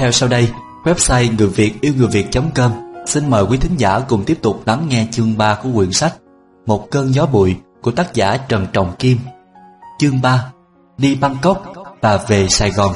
theo sau đây, website người Việt yêu người Việt.com xin mời quý thính giả cùng tiếp tục lắng nghe chương 3 của quyển sách Một cơn gió bụi của tác giả Trần Trọng Kim. Chương 3: Đi Bangkok và về Sài Gòn.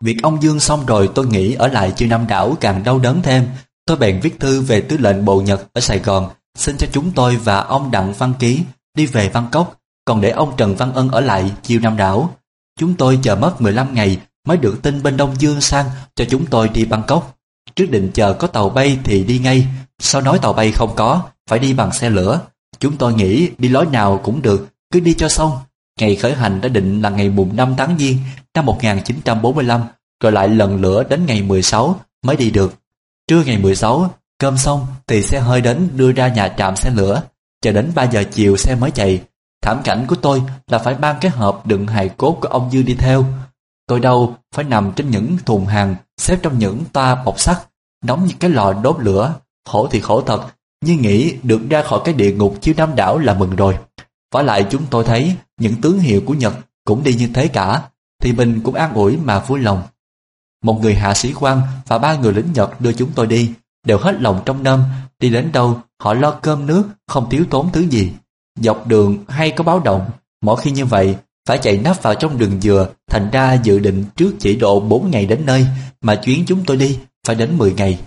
Việc ông Dương xong rồi tôi nghĩ ở lại chưa năm đảo càng đau đớn thêm. Tôi bèn viết thư về tư lệnh bộ Nhật ở Sài Gòn, xin cho chúng tôi và ông Đặng Văn Ký đi về Bangkok, còn để ông Trần Văn Ân ở lại chiều Nam đảo. Chúng tôi chờ mất 15 ngày mới được tin bên Đông Dương sang cho chúng tôi đi Bangkok. Trước định chờ có tàu bay thì đi ngay, sau nói tàu bay không có, phải đi bằng xe lửa. Chúng tôi nghĩ đi lối nào cũng được, cứ đi cho xong. Ngày khởi hành đã định là ngày mùng 5 tháng Giêng năm 1945, rồi lại lần lửa đến ngày 16 mới đi được. Trưa ngày 16, cơm xong thì xe hơi đến đưa ra nhà trạm xe lửa, chờ đến 3 giờ chiều xe mới chạy. Thảm cảnh của tôi là phải mang cái hộp đựng hài cốt của ông Dư đi theo. Tôi đâu phải nằm trên những thùng hàng xếp trong những toa bọc sắt, nóng như cái lò đốt lửa. Khổ thì khổ thật, nhưng nghĩ được ra khỏi cái địa ngục chiếu Nam đảo là mừng rồi. Và lại chúng tôi thấy những tướng hiệu của Nhật cũng đi như thế cả, thì mình cũng an ủi mà vui lòng. Một người hạ sĩ quan và ba người lính Nhật đưa chúng tôi đi, đều hết lòng trong năm, đi đến đâu họ lo cơm nước, không thiếu tốn thứ gì. Dọc đường hay có báo động, mỗi khi như vậy phải chạy nắp vào trong đường dừa, thành ra dự định trước chỉ độ 4 ngày đến nơi, mà chuyến chúng tôi đi phải đến 10 ngày.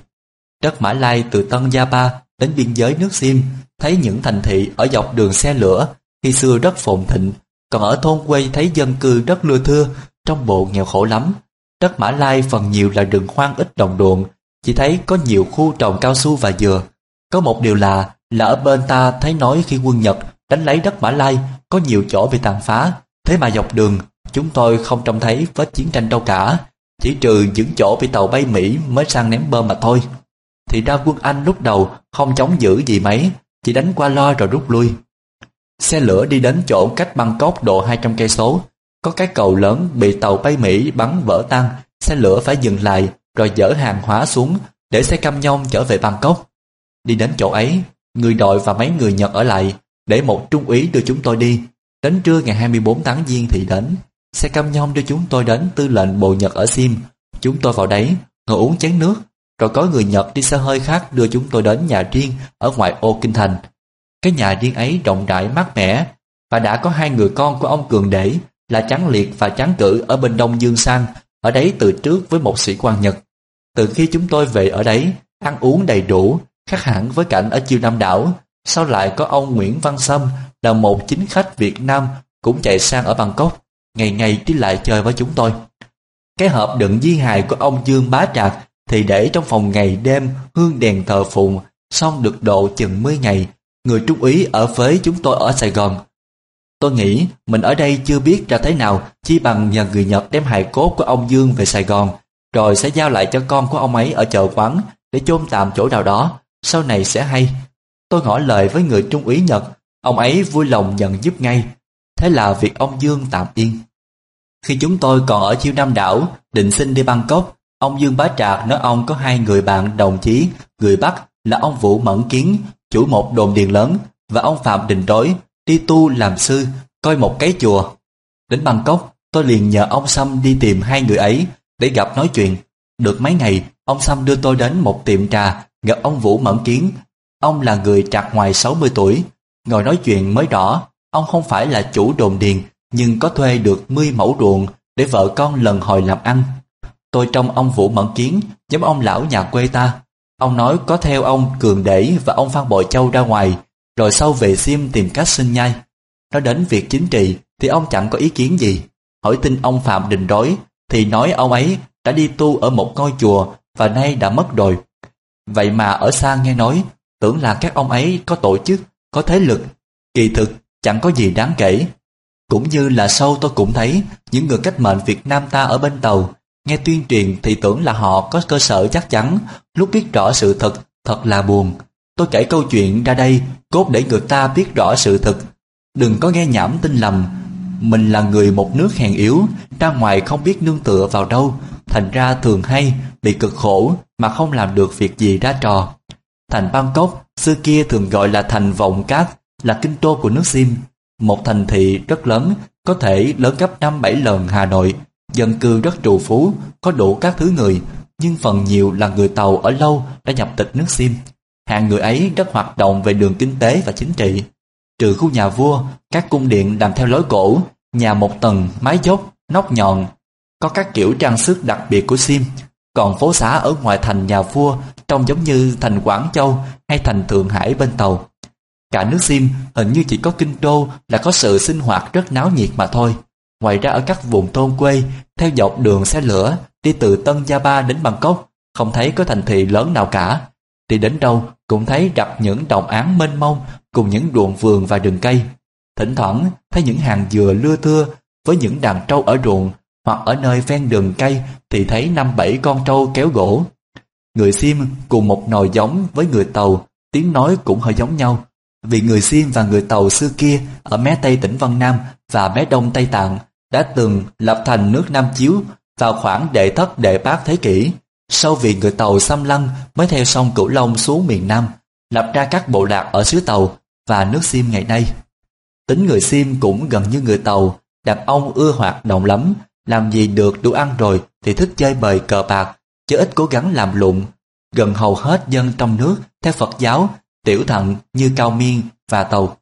Đất Mã Lai từ Tân Gia Ba đến biên giới nước Sim, thấy những thành thị ở dọc đường xe lửa, khi xưa rất phồn thịnh, còn ở thôn quê thấy dân cư rất lưa thưa, trong bộ nghèo khổ lắm. Đất Mã Lai phần nhiều là rừng hoang ít đồng ruộng, chỉ thấy có nhiều khu trồng cao su và dừa. Có một điều là là ở bên ta thấy nói khi quân Nhật đánh lấy đất Mã Lai có nhiều chỗ bị tàn phá, thế mà dọc đường chúng tôi không trông thấy vết chiến tranh đâu cả, chỉ trừ những chỗ bị tàu bay Mỹ mới sang ném bom mà thôi. Thì ra quân Anh lúc đầu không chống giữ gì mấy, chỉ đánh qua lo rồi rút lui. Xe lửa đi đến chỗ cách Bangkok độ 200 cây số, có cái cầu lớn bị tàu bay Mỹ bắn vỡ tan, xe lửa phải dừng lại rồi dỡ hàng hóa xuống để xe cam nhông trở về Bangkok. Đi đến chỗ ấy, người đội và mấy người Nhật ở lại để một trung úy đưa chúng tôi đi. Đến trưa ngày 24 tháng Giêng thì đến. Xe cam nhông đưa chúng tôi đến tư lệnh bộ Nhật ở Sim. Chúng tôi vào đấy, ngồi uống chén nước, rồi có người Nhật đi xe hơi khác đưa chúng tôi đến nhà riêng ở ngoại ô Kinh Thành. Cái nhà riêng ấy rộng rãi mát mẻ, và đã có hai người con của ông Cường Để là Tráng Liệt và Tráng Cử ở bên Đông Dương Sang, ở đấy từ trước với một sĩ quan Nhật. Từ khi chúng tôi về ở đấy, ăn uống đầy đủ, khác hẳn với cảnh ở chiêu Nam đảo, sau lại có ông Nguyễn Văn Sâm là một chính khách Việt Nam cũng chạy sang ở Bangkok, ngày ngày đi lại chơi với chúng tôi. Cái hộp đựng di hài của ông Dương Bá Trạc thì để trong phòng ngày đêm hương đèn thờ phụng, xong được độ chừng 10 ngày, người trung úy ở với chúng tôi ở Sài Gòn. Tôi nghĩ mình ở đây chưa biết ra thế nào, chỉ bằng nhờ người Nhật đem hài cốt của ông Dương về Sài Gòn, rồi sẽ giao lại cho con của ông ấy ở chợ quán để chôn tạm chỗ nào đó, sau này sẽ hay. Tôi ngỏ lời với người trung úy Nhật, ông ấy vui lòng nhận giúp ngay. Thế là việc ông Dương tạm yên. Khi chúng tôi còn ở chiêu Nam đảo, định xin đi Bangkok, ông Dương Bá Trạc nói ông có hai người bạn đồng chí, người Bắc là ông Vũ Mẫn Kiến, chủ một đồn điền lớn, và ông Phạm Đình Đối, đi tu làm sư, coi một cái chùa. Đến Bangkok, tôi liền nhờ ông Sâm đi tìm hai người ấy để gặp nói chuyện. Được mấy ngày, ông Sâm đưa tôi đến một tiệm trà gặp ông Vũ Mẫn Kiến. Ông là người trạc ngoài 60 tuổi. Ngồi nói chuyện mới rõ, ông không phải là chủ đồn điền, nhưng có thuê được 10 mẫu ruộng để vợ con lần hồi làm ăn. Tôi trong ông Vũ Mẫn Kiến giống ông lão nhà quê ta. Ông nói có theo ông Cường Để và ông Phan Bội Châu ra ngoài, rồi sau về xiêm tìm cách sinh nhai. Nói đến việc chính trị thì ông chẳng có ý kiến gì. Hỏi tin ông Phạm Đình Đối thì nói ông ấy đã đi tu ở một ngôi chùa và nay đã mất rồi. Vậy mà ở xa nghe nói, tưởng là các ông ấy có tổ chức, có thế lực. Kỳ thực chẳng có gì đáng kể. Cũng như là sau tôi cũng thấy những người cách mệnh Việt Nam ta ở bên tàu, nghe tuyên truyền thì tưởng là họ có cơ sở chắc chắn, lúc biết rõ sự thật, thật là buồn. Tôi kể câu chuyện ra đây, cốt để người ta biết rõ sự thật. Đừng có nghe nhảm tin lầm, mình là người một nước hèn yếu, ra ngoài không biết nương tựa vào đâu, thành ra thường hay bị cực khổ mà không làm được việc gì ra trò. Thành Bangkok xưa kia thường gọi là thành Vọng Cát, là kinh đô của nước Sim, một thành thị rất lớn, có thể lớn gấp 5-7 lần Hà Nội, dân cư rất trù phú, có đủ các thứ người, nhưng phần nhiều là người Tàu ở lâu đã nhập tịch nước Sim. Hàng người ấy rất hoạt động về đường kinh tế và chính trị. Trừ khu nhà vua, các cung điện làm theo lối cổ, nhà một tầng, mái dốc, nóc nhọn, có các kiểu trang sức đặc biệt của Sim. Còn phố xá ở ngoài thành nhà vua trông giống như thành Quảng Châu hay thành Thượng Hải bên tàu. Cả nước Sim hình như chỉ có kinh đô là có sự sinh hoạt rất náo nhiệt mà thôi. Ngoài ra ở các vùng thôn quê, theo dọc đường xe lửa, đi từ Tân Gia Ba đến Bangkok, không thấy có thành thị lớn nào cả. Đi đến đâu cũng thấy đặt những đồng án mênh mông cùng những ruộng vườn và rừng cây. Thỉnh thoảng thấy những hàng dừa lưa thưa với những đàn trâu ở ruộng hoặc ở nơi ven đường cây thì thấy năm bảy con trâu kéo gỗ. Người Sim cùng một nồi giống với người Tàu, tiếng nói cũng hơi giống nhau. Vì người Sim và người Tàu xưa kia ở mé Tây tỉnh Vân Nam và mé Đông Tây Tạng đã từng lập thành nước Nam Chiếu vào khoảng đệ thất đệ bát thế kỷ. Sau vì người Tàu xâm lăng mới theo sông Cửu Long xuống miền Nam, lập ra các bộ lạc ở xứ Tàu và nước Sim ngày nay. Tính người Sim cũng gần như người Tàu, đàn ông ưa hoạt động lắm, làm gì được đủ ăn rồi thì thích chơi bời cờ bạc, chứ ít cố gắng làm lụng. Gần hầu hết dân trong nước theo Phật giáo, tiểu thận như Cao Miên và Tàu.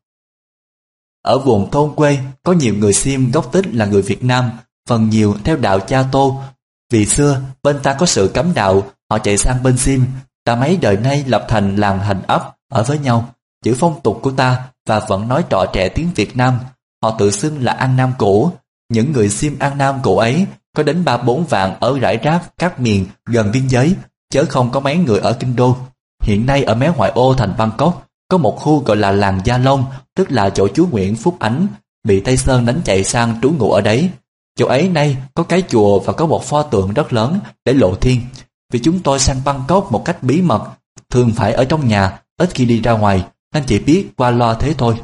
Ở vùng thôn quê có nhiều người Sim gốc tích là người Việt Nam, phần nhiều theo đạo Cha Tô. Vì xưa bên ta có sự cấm đạo, họ chạy sang bên Sim, ta mấy đời nay lập thành làng hành ấp ở với nhau, giữ phong tục của ta và vẫn nói trọ trẻ tiếng Việt Nam. Họ tự xưng là An Nam cũ, những người Sim An Nam cổ ấy có đến ba bốn vạn ở rải rác các miền gần biên giới, chớ không có mấy người ở Kinh Đô. Hiện nay ở mé ngoại ô thành Bangkok, có một khu gọi là làng Gia Long, tức là chỗ chú Nguyễn Phúc Ánh, bị Tây Sơn đánh chạy sang trú ngụ ở đấy. Chỗ ấy nay có cái chùa và có một pho tượng rất lớn để lộ thiên. Vì chúng tôi sang Bangkok một cách bí mật, thường phải ở trong nhà, ít khi đi ra ngoài, nên chỉ biết qua lo thế thôi.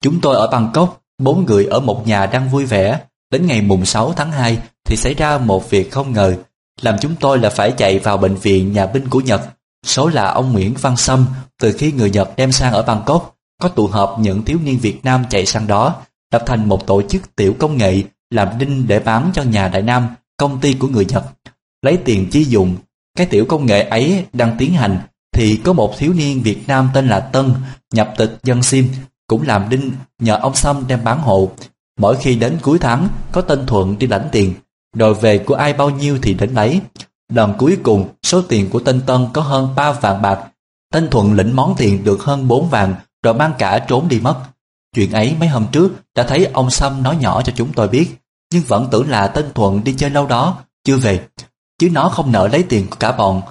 Chúng tôi ở Bangkok, bốn người ở một nhà đang vui vẻ. Đến ngày mùng 6 tháng 2 thì xảy ra một việc không ngờ, làm chúng tôi là phải chạy vào bệnh viện nhà binh của Nhật. Số là ông Nguyễn Văn Sâm, từ khi người Nhật đem sang ở Bangkok, có tụ họp những thiếu niên Việt Nam chạy sang đó, lập thành một tổ chức tiểu công nghệ làm đinh để bán cho nhà Đại Nam, công ty của người Nhật. Lấy tiền chi dùng, cái tiểu công nghệ ấy đang tiến hành thì có một thiếu niên Việt Nam tên là Tân nhập tịch dân sim cũng làm đinh nhờ ông Sâm đem bán hộ. Mỗi khi đến cuối tháng có tên Thuận đi lãnh tiền, rồi về của ai bao nhiêu thì đến lấy. Lần cuối cùng số tiền của tên Tân có hơn 3 vạn bạc. Tên Thuận lĩnh món tiền được hơn 4 vạn rồi mang cả trốn đi mất. Chuyện ấy mấy hôm trước đã thấy ông Sâm nói nhỏ cho chúng tôi biết, nhưng vẫn tưởng là tên Thuận đi chơi lâu đó, chưa về. Chứ nó không nợ lấy tiền của cả bọn.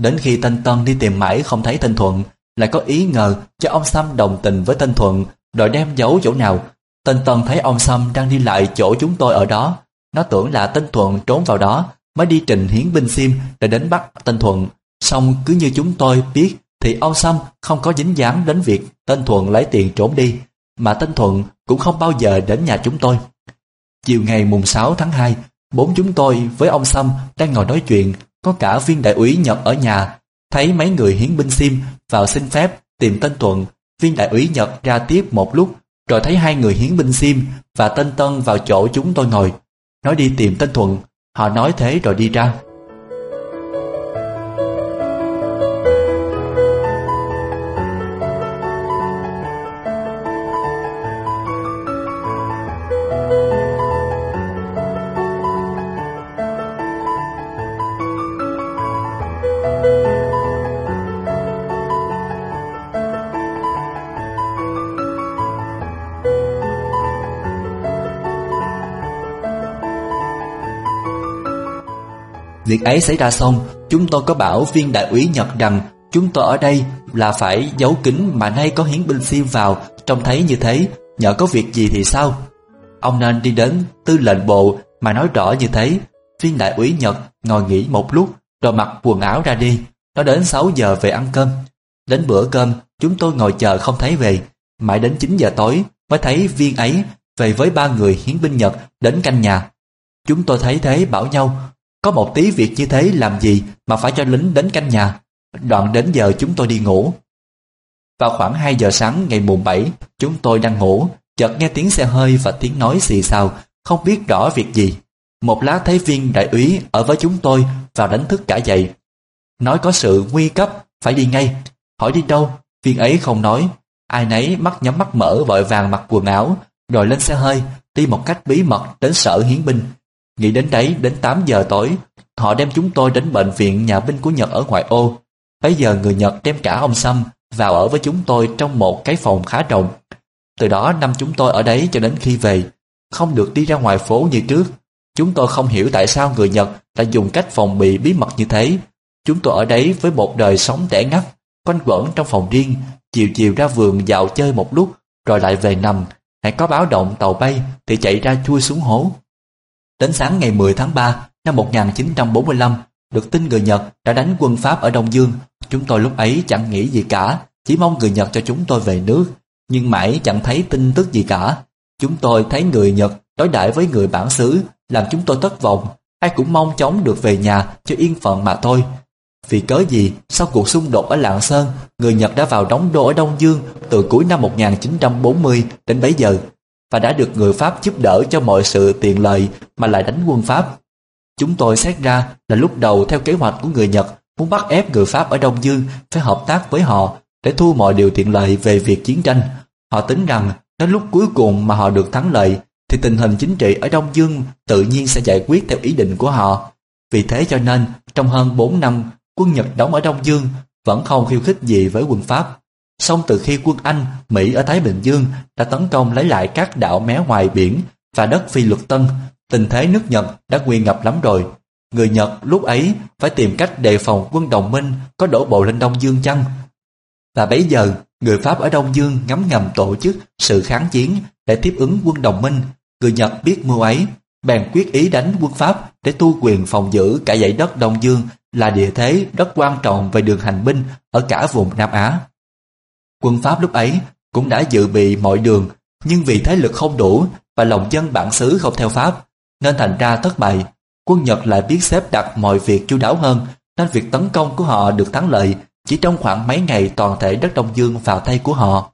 Đến khi tên Tân đi tìm mãi không thấy tên Thuận, lại có ý ngờ cho ông Sâm đồng tình với tên Thuận, rồi đem giấu chỗ nào. Tên Tân thấy ông Sâm đang đi lại chỗ chúng tôi ở đó. Nó tưởng là tên Thuận trốn vào đó, mới đi trình hiến binh sim để đến bắt tên Thuận. Xong cứ như chúng tôi biết thì ông Sâm không có dính dáng đến việc tên Thuận lấy tiền trốn đi, mà tên Thuận cũng không bao giờ đến nhà chúng tôi. Chiều ngày mùng 6 tháng 2, bốn chúng tôi với ông Sâm đang ngồi nói chuyện, có cả viên đại úy Nhật ở nhà, thấy mấy người hiến binh sim vào xin phép tìm tên Thuận, viên đại úy Nhật ra tiếp một lúc, rồi thấy hai người hiến binh sim và tên Tân vào chỗ chúng tôi ngồi, nói đi tìm tên Thuận, họ nói thế rồi đi ra. Việc ấy xảy ra xong, chúng tôi có bảo viên đại úy Nhật rằng chúng tôi ở đây là phải giấu kín mà nay có hiến binh xiêm vào, trông thấy như thế, nhờ có việc gì thì sao? Ông nên đi đến tư lệnh bộ mà nói rõ như thế. Viên đại úy Nhật ngồi nghỉ một lúc rồi mặc quần áo ra đi. Nó đến 6 giờ về ăn cơm. Đến bữa cơm, chúng tôi ngồi chờ không thấy về. Mãi đến 9 giờ tối mới thấy viên ấy về với ba người hiến binh Nhật đến canh nhà. Chúng tôi thấy thế bảo nhau có một tí việc như thế làm gì mà phải cho lính đến canh nhà. Đoạn đến giờ chúng tôi đi ngủ. Vào khoảng 2 giờ sáng ngày mùng 7, chúng tôi đang ngủ, chợt nghe tiếng xe hơi và tiếng nói xì xào, không biết rõ việc gì. một lá thấy viên đại úy ở với chúng tôi và đánh thức cả dậy. Nói có sự nguy cấp, phải đi ngay. Hỏi đi đâu, viên ấy không nói. Ai nấy mắt nhắm mắt mở vội vàng mặc quần áo, rồi lên xe hơi, đi một cách bí mật đến sở hiến binh. Nghĩ đến đấy, đến 8 giờ tối, họ đem chúng tôi đến bệnh viện nhà binh của Nhật ở ngoại ô. Bây giờ người Nhật đem cả ông Sâm vào ở với chúng tôi trong một cái phòng khá rộng. Từ đó năm chúng tôi ở đấy cho đến khi về, không được đi ra ngoài phố như trước. Chúng tôi không hiểu tại sao người Nhật đã dùng cách phòng bị bí mật như thế. Chúng tôi ở đấy với một đời sống tẻ ngắt, quanh quẩn trong phòng riêng, chiều chiều ra vườn dạo chơi một lúc, rồi lại về nằm. Hãy có báo động tàu bay thì chạy ra chui xuống hố. Đến sáng ngày 10 tháng 3 năm 1945, được tin người Nhật đã đánh quân Pháp ở Đông Dương. Chúng tôi lúc ấy chẳng nghĩ gì cả, chỉ mong người Nhật cho chúng tôi về nước. Nhưng mãi chẳng thấy tin tức gì cả. Chúng tôi thấy người Nhật đối đãi với người bản xứ, làm chúng tôi thất vọng. Ai cũng mong chóng được về nhà cho yên phận mà thôi. Vì cớ gì, sau cuộc xung đột ở Lạng Sơn, người Nhật đã vào đóng đô ở Đông Dương từ cuối năm 1940 đến bấy giờ và đã được người Pháp giúp đỡ cho mọi sự tiện lợi mà lại đánh quân Pháp. Chúng tôi xét ra là lúc đầu theo kế hoạch của người Nhật muốn bắt ép người Pháp ở Đông Dương phải hợp tác với họ để thu mọi điều tiện lợi về việc chiến tranh. Họ tính rằng đến lúc cuối cùng mà họ được thắng lợi thì tình hình chính trị ở Đông Dương tự nhiên sẽ giải quyết theo ý định của họ. Vì thế cho nên, trong hơn 4 năm, quân Nhật đóng ở Đông Dương vẫn không khiêu khích gì với quân Pháp. Song từ khi quân Anh, Mỹ ở Thái Bình Dương đã tấn công lấy lại các đảo mé ngoài biển và đất phi luật tân, tình thế nước Nhật đã nguy ngập lắm rồi. Người Nhật lúc ấy phải tìm cách đề phòng quân đồng minh có đổ bộ lên Đông Dương chăng? Và bấy giờ, người Pháp ở Đông Dương ngắm ngầm tổ chức sự kháng chiến để tiếp ứng quân đồng minh. Người Nhật biết mưu ấy, bèn quyết ý đánh quân Pháp để tu quyền phòng giữ cả dãy đất Đông Dương là địa thế rất quan trọng về đường hành binh ở cả vùng Nam Á. Quân Pháp lúc ấy cũng đã dự bị mọi đường, nhưng vì thế lực không đủ và lòng dân bản xứ không theo Pháp, nên thành ra thất bại. Quân Nhật lại biết xếp đặt mọi việc chu đáo hơn, nên việc tấn công của họ được thắng lợi chỉ trong khoảng mấy ngày toàn thể đất Đông Dương vào tay của họ.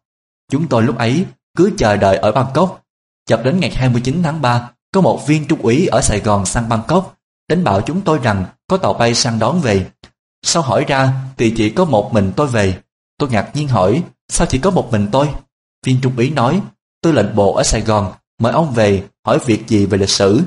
Chúng tôi lúc ấy cứ chờ đợi ở Bangkok. Chợt đến ngày 29 tháng 3, có một viên trung úy ở Sài Gòn sang Bangkok đến bảo chúng tôi rằng có tàu bay sang đón về. Sau hỏi ra thì chỉ có một mình tôi về. Tôi ngạc nhiên hỏi Sao chỉ có một mình tôi? Viên trung úy nói, tư lệnh bộ ở Sài Gòn, mời ông về hỏi việc gì về lịch sử.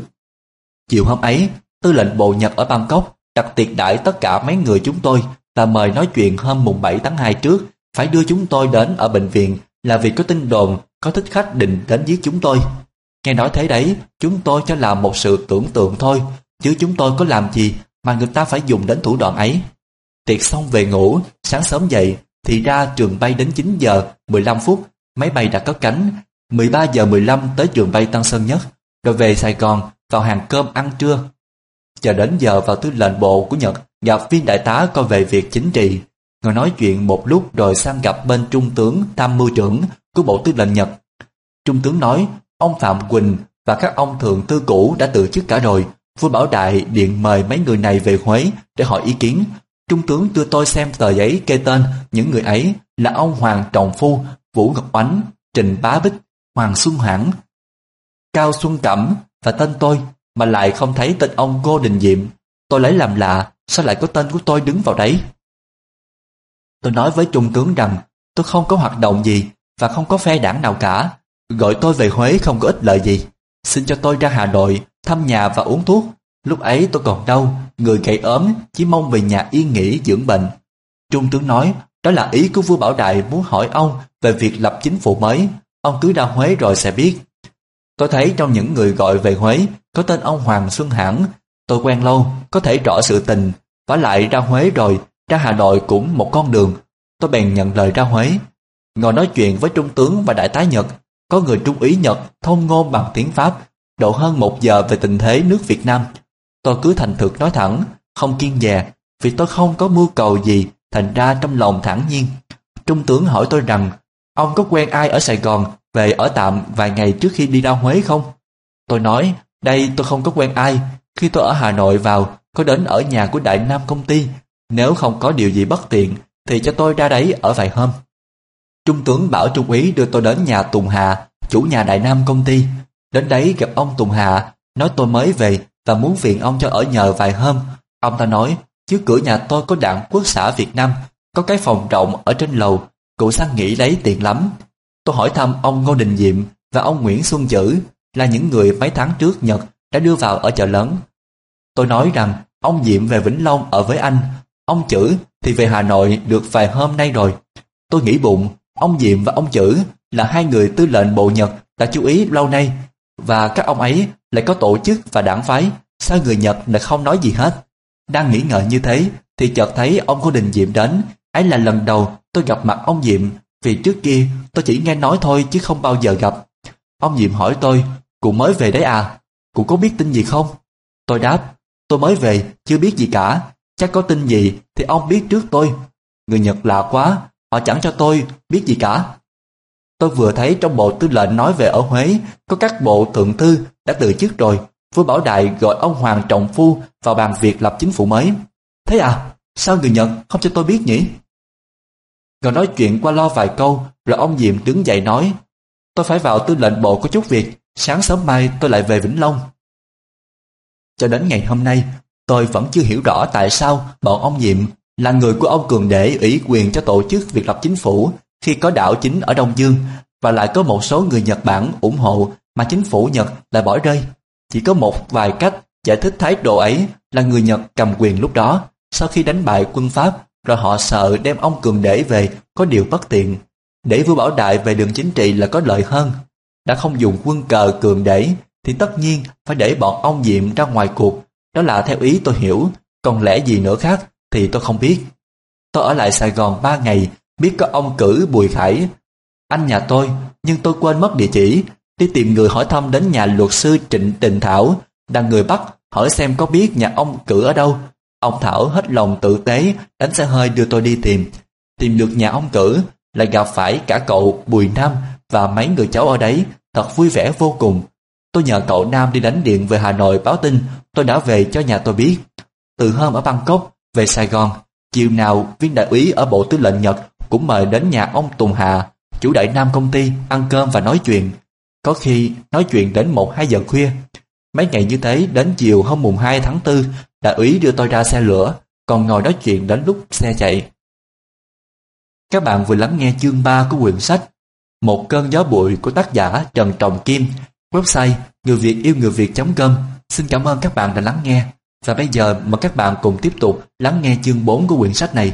Chiều hôm ấy, tư lệnh bộ Nhật ở Bangkok đặt tiệc đãi tất cả mấy người chúng tôi và mời nói chuyện hôm mùng 7 tháng 2 trước phải đưa chúng tôi đến ở bệnh viện là vì có tin đồn có thích khách định đến giết chúng tôi. Nghe nói thế đấy, chúng tôi cho là một sự tưởng tượng thôi, chứ chúng tôi có làm gì mà người ta phải dùng đến thủ đoạn ấy. Tiệc xong về ngủ, sáng sớm dậy, thì ra trường bay đến 9 giờ 15 phút, máy bay đã cất cánh, 13 giờ 15 tới trường bay Tân Sơn Nhất, rồi về Sài Gòn vào hàng cơm ăn trưa. Chờ đến giờ vào tư lệnh bộ của Nhật gặp viên đại tá coi về việc chính trị, ngồi nói chuyện một lúc rồi sang gặp bên trung tướng tham mưu trưởng của bộ tư lệnh Nhật. Trung tướng nói, ông Phạm Quỳnh và các ông thượng tư cũ đã từ chức cả rồi, vua Bảo Đại điện mời mấy người này về Huế để hỏi ý kiến, Trung tướng đưa tôi xem tờ giấy kê tên những người ấy là ông Hoàng Trọng Phu, Vũ Ngọc Oánh, Trình Bá Bích, Hoàng Xuân Hãn, Cao Xuân Cẩm và tên tôi mà lại không thấy tên ông Ngô Đình Diệm. Tôi lấy làm lạ, sao lại có tên của tôi đứng vào đấy? Tôi nói với Trung tướng rằng tôi không có hoạt động gì và không có phe đảng nào cả. Gọi tôi về Huế không có ích lợi gì. Xin cho tôi ra Hà Nội thăm nhà và uống thuốc Lúc ấy tôi còn đau, người gầy ốm, chỉ mong về nhà yên nghỉ dưỡng bệnh. Trung tướng nói, đó là ý của vua Bảo Đại muốn hỏi ông về việc lập chính phủ mới. Ông cứ ra Huế rồi sẽ biết. Tôi thấy trong những người gọi về Huế có tên ông Hoàng Xuân Hãn. Tôi quen lâu, có thể rõ sự tình. Và lại ra Huế rồi, ra Hà Nội cũng một con đường. Tôi bèn nhận lời ra Huế. Ngồi nói chuyện với Trung tướng và Đại tá Nhật, có người Trung úy Nhật thông ngôn bằng tiếng Pháp, độ hơn một giờ về tình thế nước Việt Nam. Tôi cứ thành thực nói thẳng, không kiên dè, vì tôi không có mưu cầu gì, thành ra trong lòng thẳng nhiên. Trung tướng hỏi tôi rằng, ông có quen ai ở Sài Gòn về ở tạm vài ngày trước khi đi ra Huế không? Tôi nói, đây tôi không có quen ai, khi tôi ở Hà Nội vào, có đến ở nhà của Đại Nam công ty, nếu không có điều gì bất tiện, thì cho tôi ra đấy ở vài hôm. Trung tướng bảo Trung úy đưa tôi đến nhà Tùng Hà, chủ nhà Đại Nam công ty. Đến đấy gặp ông Tùng Hà, nói tôi mới về và muốn phiền ông cho ở nhờ vài hôm. Ông ta nói, trước cửa nhà tôi có đảng quốc xã Việt Nam, có cái phòng rộng ở trên lầu, cụ sang nghỉ lấy tiền lắm. Tôi hỏi thăm ông Ngô Đình Diệm và ông Nguyễn Xuân Chữ là những người mấy tháng trước Nhật đã đưa vào ở chợ lớn. Tôi nói rằng ông Diệm về Vĩnh Long ở với anh, ông Chữ thì về Hà Nội được vài hôm nay rồi. Tôi nghĩ bụng, ông Diệm và ông Chữ là hai người tư lệnh bộ Nhật đã chú ý lâu nay và các ông ấy lại có tổ chức và đảng phái, sao người Nhật lại không nói gì hết. Đang nghĩ ngợi như thế thì chợt thấy ông Ngô Đình Diệm đến, ấy là lần đầu tôi gặp mặt ông Diệm vì trước kia tôi chỉ nghe nói thôi chứ không bao giờ gặp. Ông Diệm hỏi tôi, cụ mới về đấy à? Cụ có biết tin gì không? Tôi đáp, tôi mới về, chưa biết gì cả. Chắc có tin gì thì ông biết trước tôi. Người Nhật lạ quá, họ chẳng cho tôi biết gì cả. Tôi vừa thấy trong bộ tư lệnh nói về ở Huế, có các bộ thượng thư đã từ chức rồi. Vua Bảo Đại gọi ông Hoàng Trọng Phu vào bàn việc lập chính phủ mới. Thế à? Sao người Nhật không cho tôi biết nhỉ? Rồi nói chuyện qua lo vài câu, rồi ông Diệm đứng dậy nói, Tôi phải vào tư lệnh bộ có chút việc, Sáng sớm mai tôi lại về Vĩnh Long Cho đến ngày hôm nay, Tôi vẫn chưa hiểu rõ tại sao bọn ông Diệm là người của ông Cường Để ủy quyền cho tổ chức việc lập chính phủ khi có đảo chính ở Đông Dương và lại có một số người Nhật Bản ủng hộ mà chính phủ Nhật lại bỏ rơi. Chỉ có một vài cách giải thích thái độ ấy là người Nhật cầm quyền lúc đó sau khi đánh bại quân Pháp rồi họ sợ đem ông Cường Để về có điều bất tiện. Để vua Bảo Đại về đường chính trị là có lợi hơn. Đã không dùng quân cờ Cường Để thì tất nhiên phải để bọn ông Diệm ra ngoài cuộc. Đó là theo ý tôi hiểu, còn lẽ gì nữa khác thì tôi không biết. Tôi ở lại Sài Gòn 3 ngày, biết có ông cử Bùi Khải. Anh nhà tôi, nhưng tôi quên mất địa chỉ, đi tìm người hỏi thăm đến nhà luật sư Trịnh Đình Thảo, đang người Bắc, hỏi xem có biết nhà ông cử ở đâu. Ông Thảo hết lòng tự tế, đánh xe hơi đưa tôi đi tìm. Tìm được nhà ông cử, lại gặp phải cả cậu Bùi Nam và mấy người cháu ở đấy, thật vui vẻ vô cùng. Tôi nhờ cậu Nam đi đánh điện về Hà Nội báo tin tôi đã về cho nhà tôi biết. Từ hôm ở Bangkok, về Sài Gòn, chiều nào viên đại úy ở Bộ Tư lệnh Nhật cũng mời đến nhà ông Tùng Hà, chủ đại nam công ty, ăn cơm và nói chuyện. Có khi nói chuyện đến 1-2 giờ khuya. Mấy ngày như thế đến chiều hôm mùng 2 tháng 4, đại úy đưa tôi ra xe lửa, còn ngồi nói chuyện đến lúc xe chạy. Các bạn vừa lắng nghe chương 3 của quyển sách Một cơn gió bụi của tác giả Trần Trọng Kim, website người việt yêu người việt.com. Xin cảm ơn các bạn đã lắng nghe. Và bây giờ mời các bạn cùng tiếp tục lắng nghe chương 4 của quyển sách này.